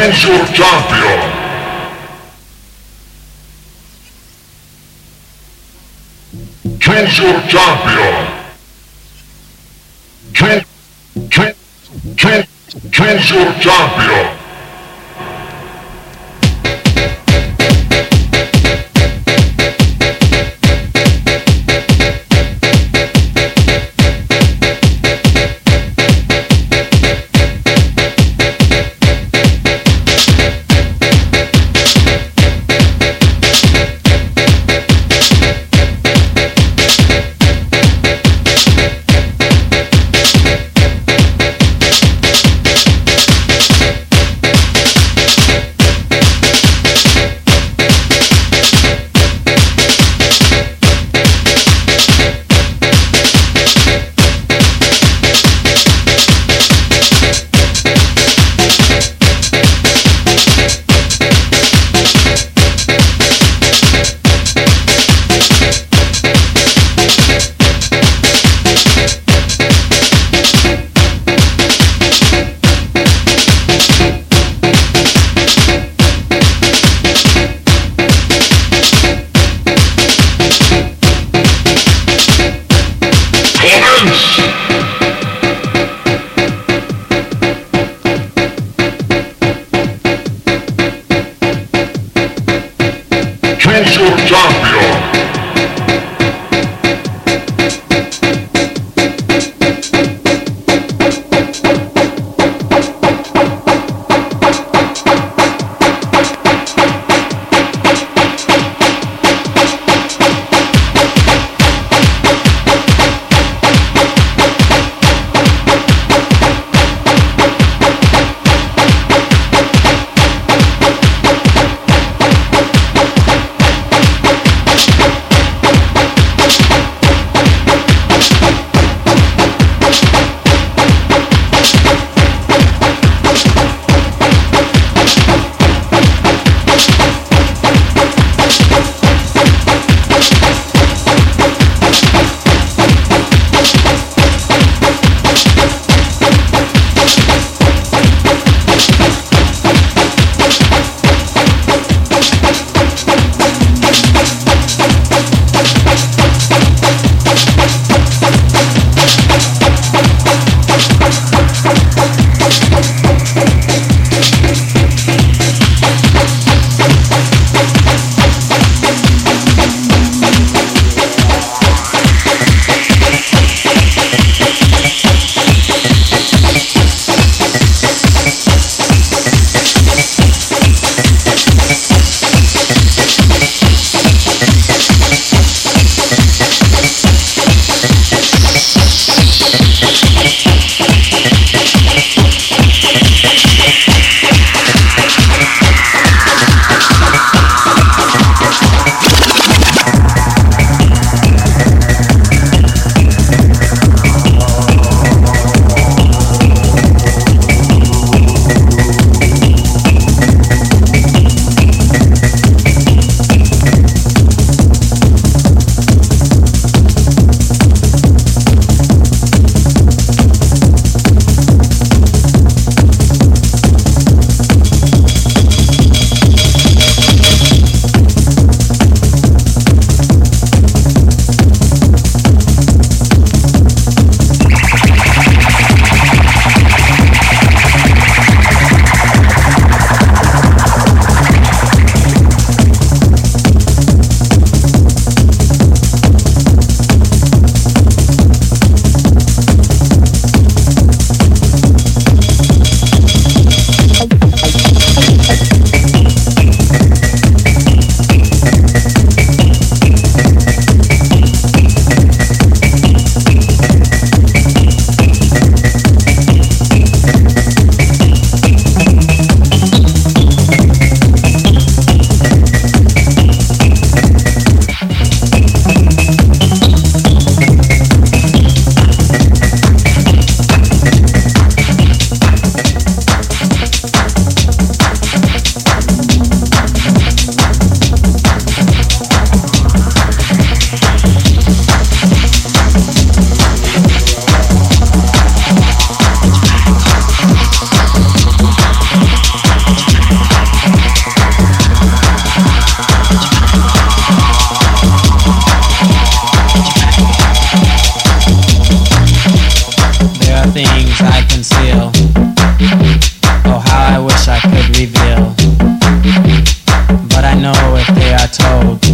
Choose your champion. Choose your champion. Choose, choose, choose, choose your champion. Yeah, I told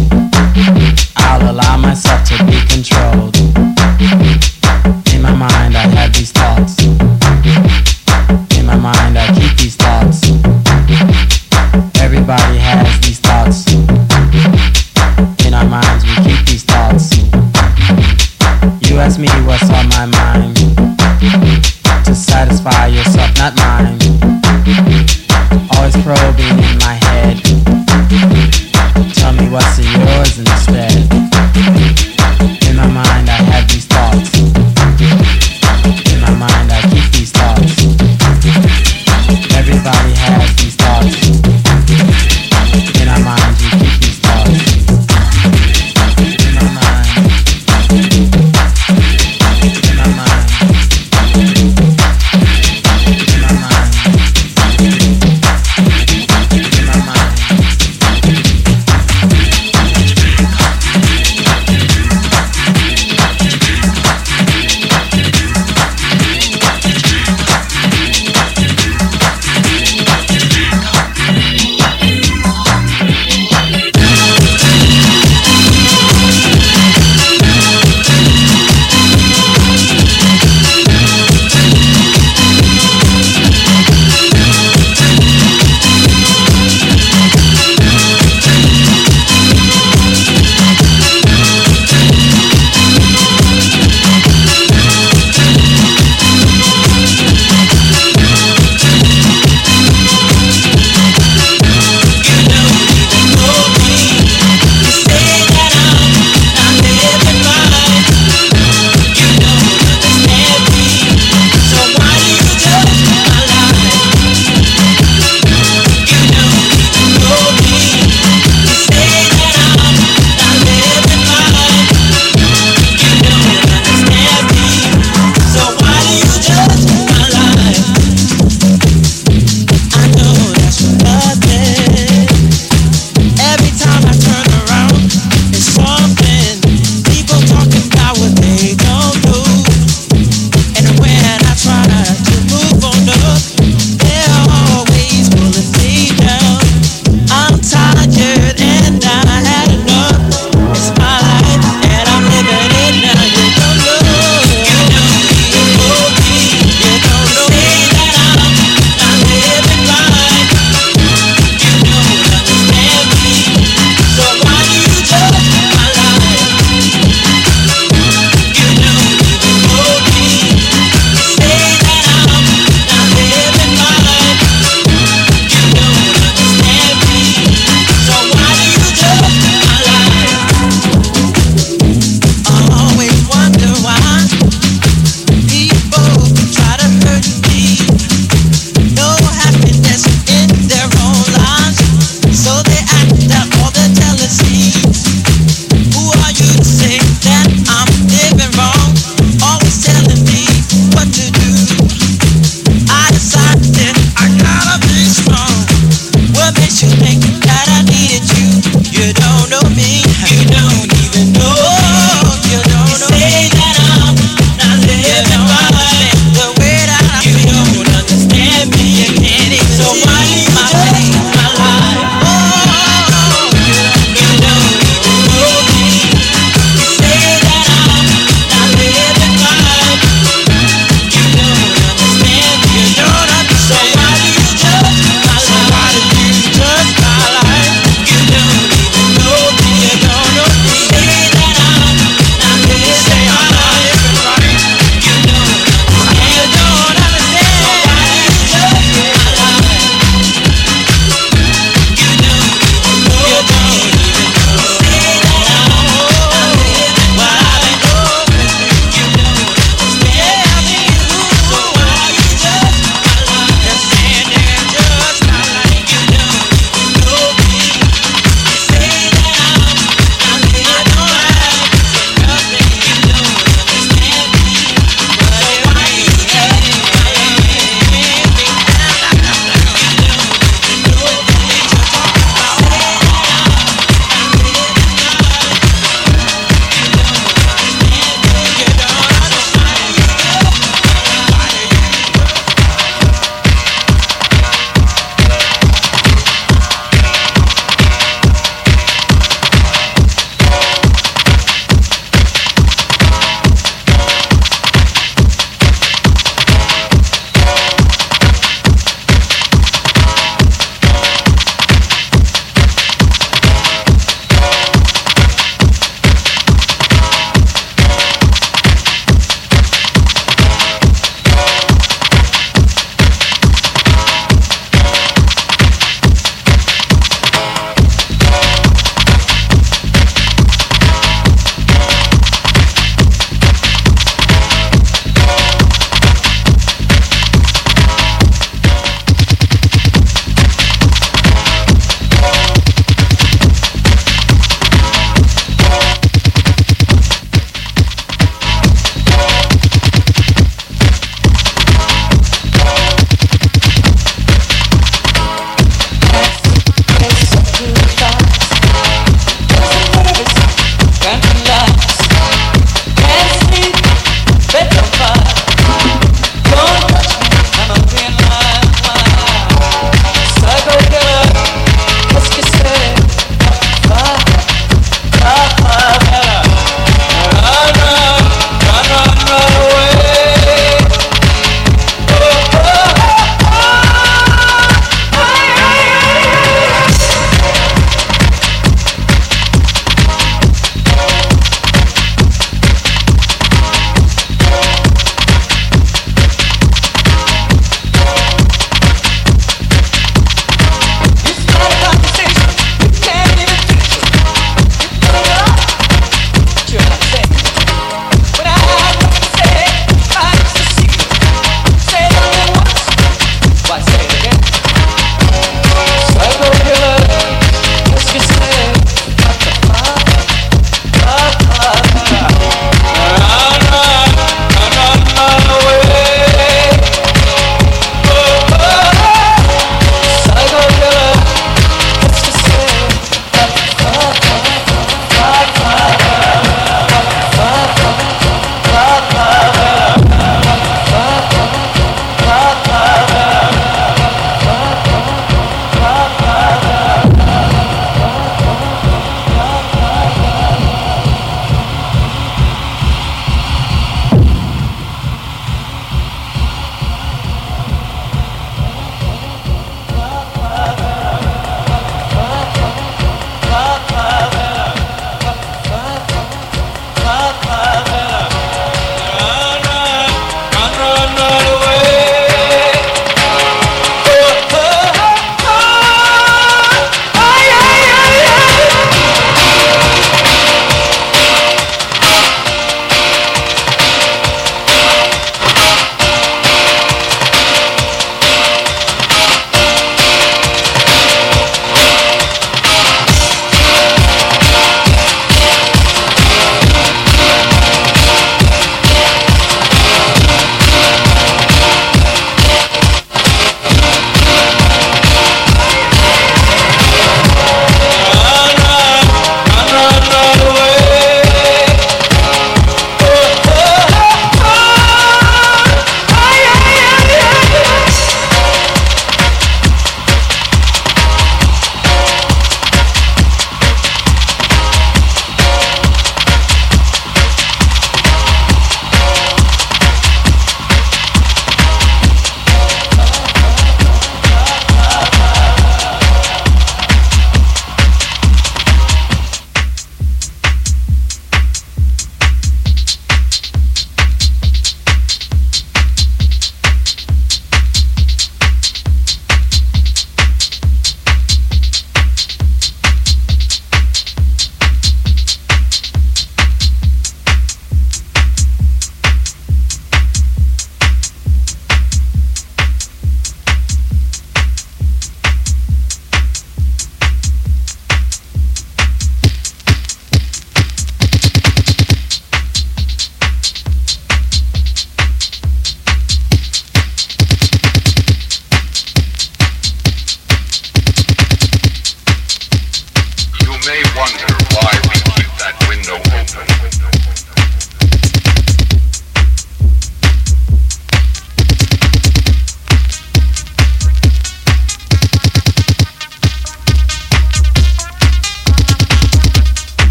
wonder.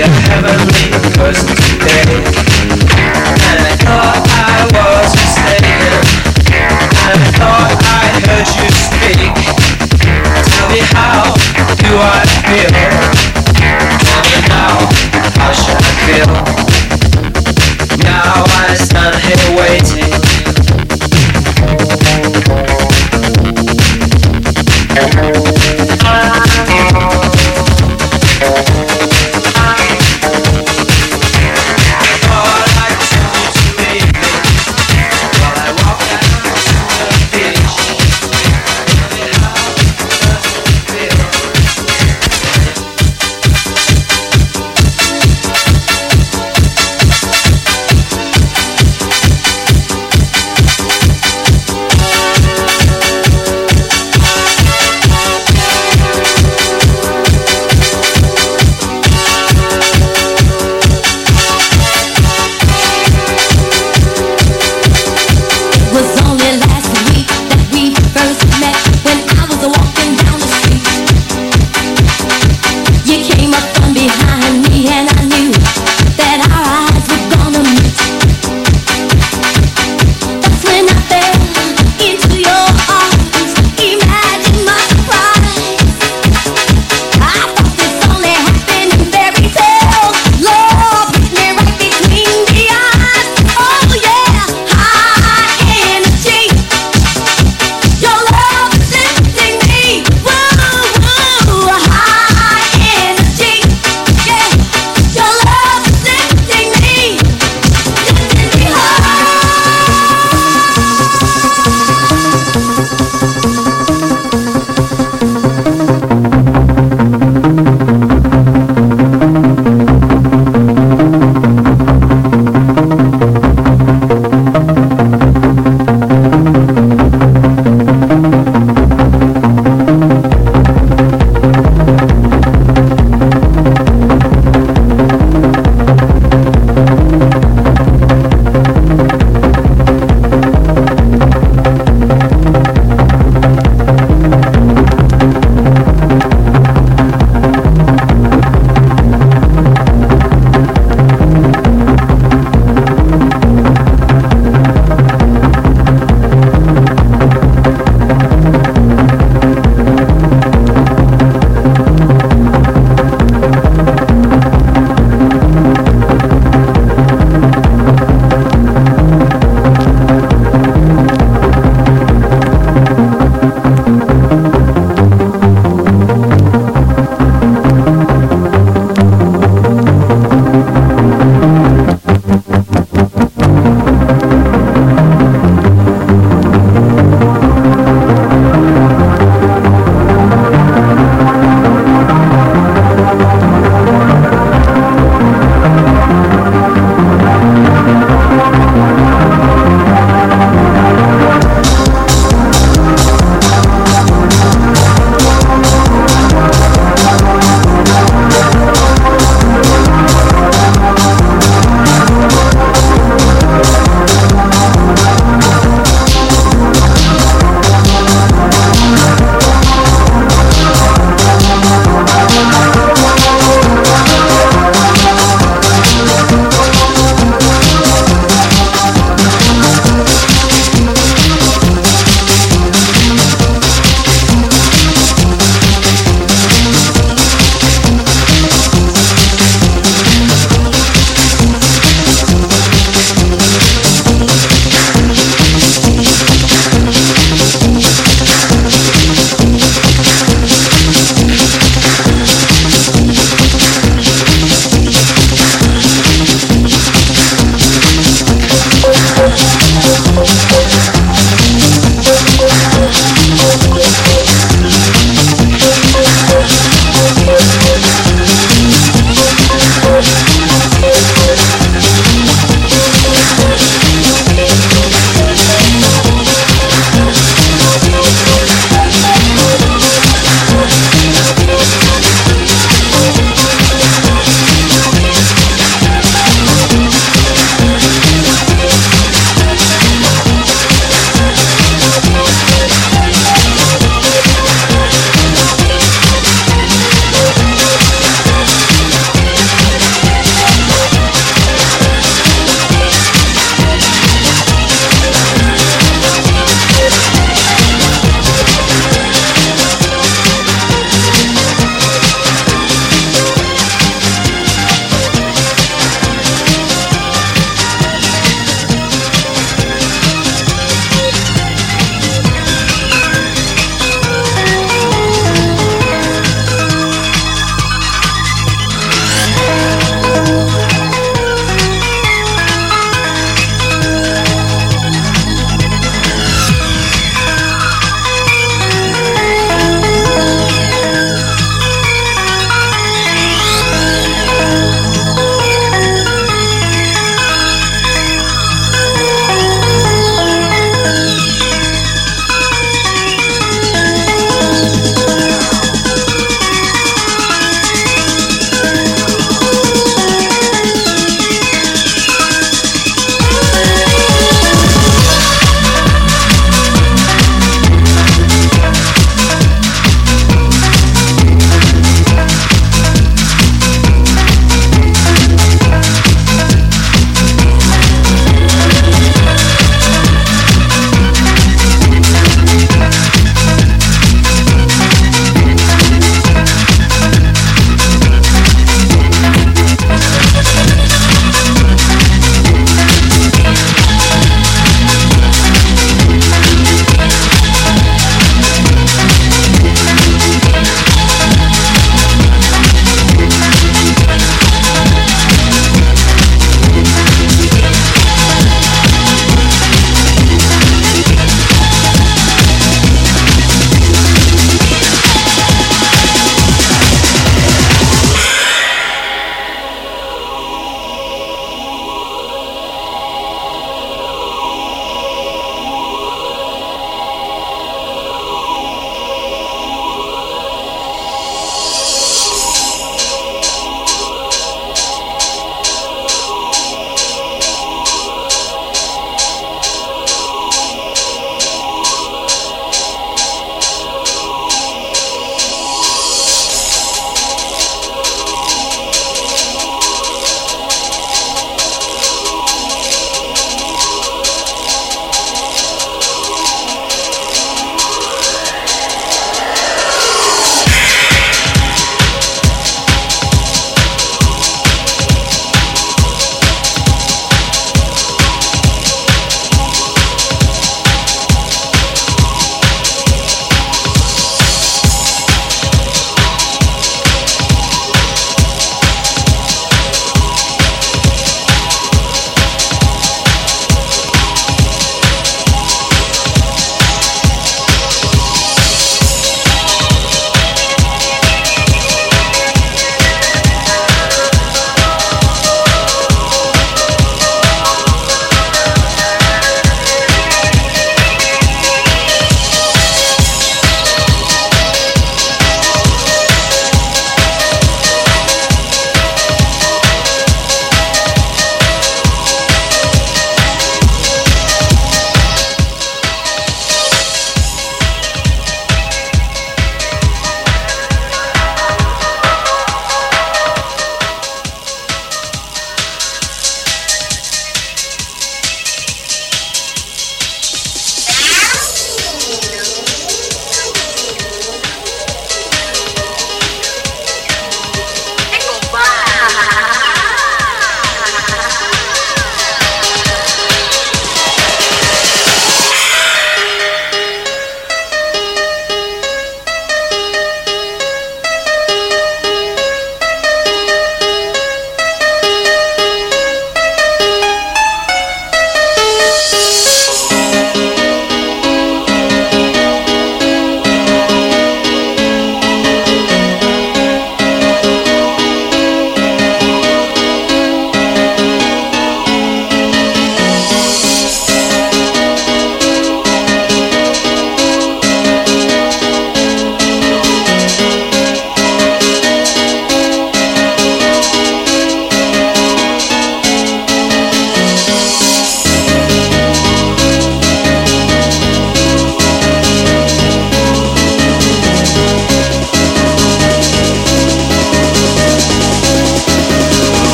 a heavenly person today.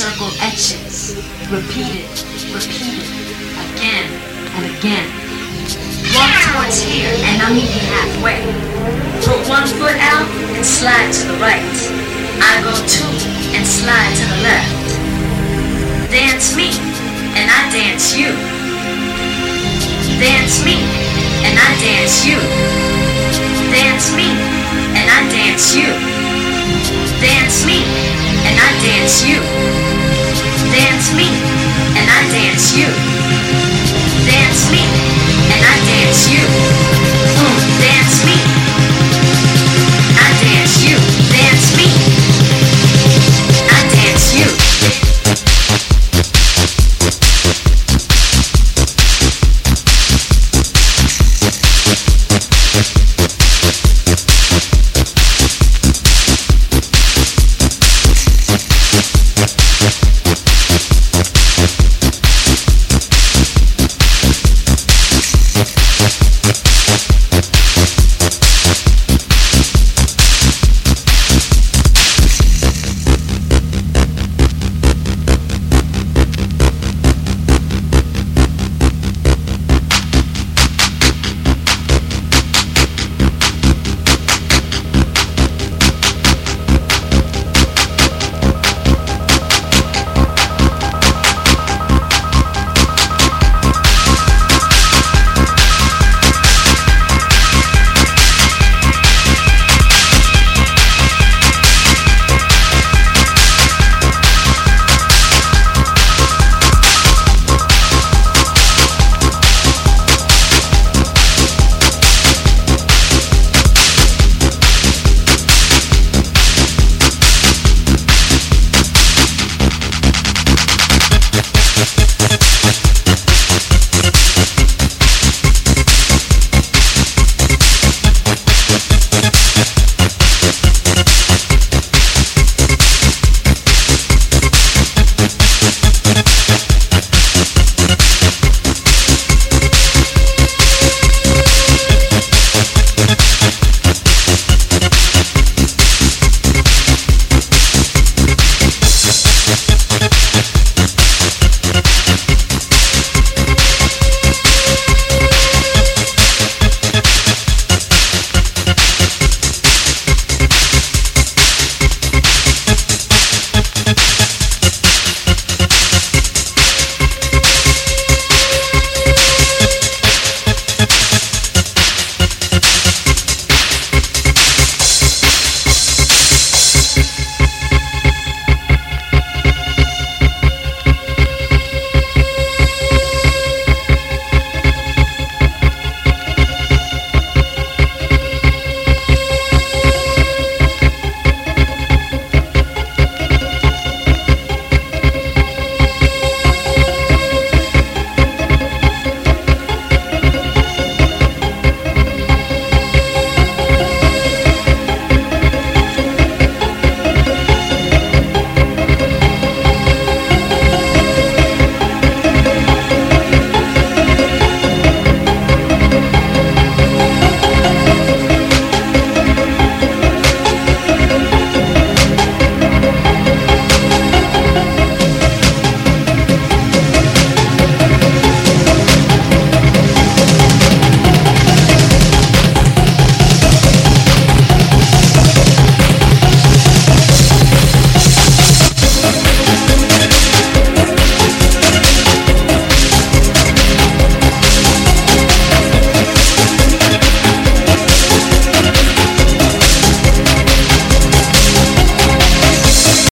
Semicircle etches, repeated, repeated, again and again. Walk towards here and I'll meet you halfway. Put one foot out and slide to the right. I go two and slide to the left. Dance me and I dance you. Dance me and I dance you. Dance me and I dance you. Dance me, and I dance you. Dance me, and I dance you. Dance me, and I dance you.